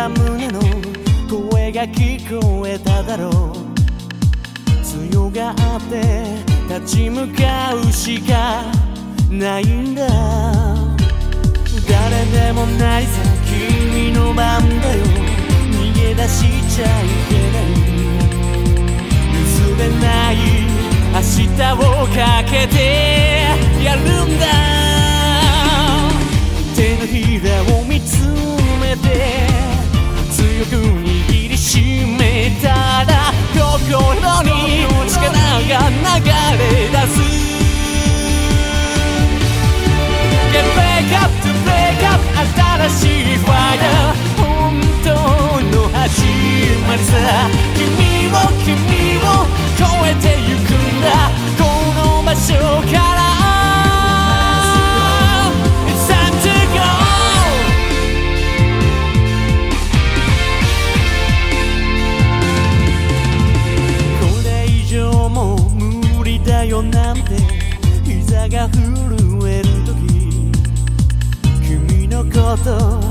た胸の声が聞こえただろう。強がって立ち向かうしかないんだ。誰でもないさ君の番だよ。しめたら心に力が流れ出す。Get back up to break up 新しいファイヤー。本当の始まりさ。が震える時君のこと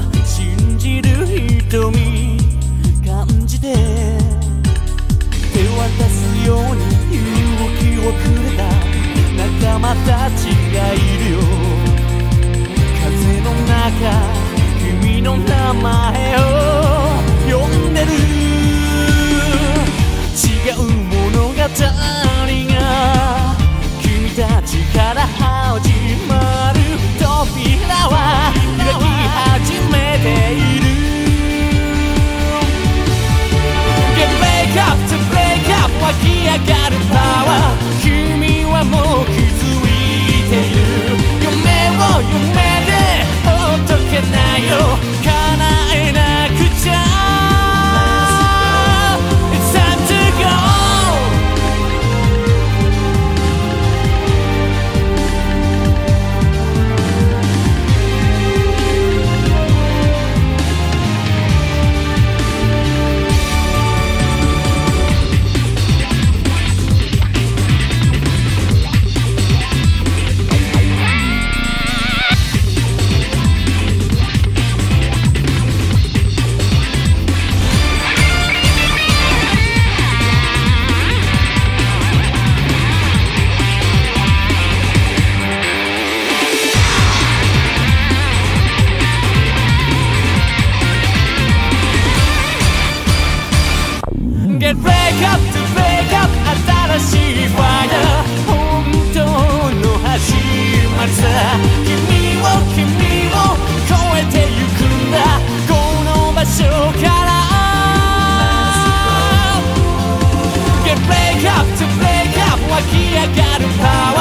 き上がるパワー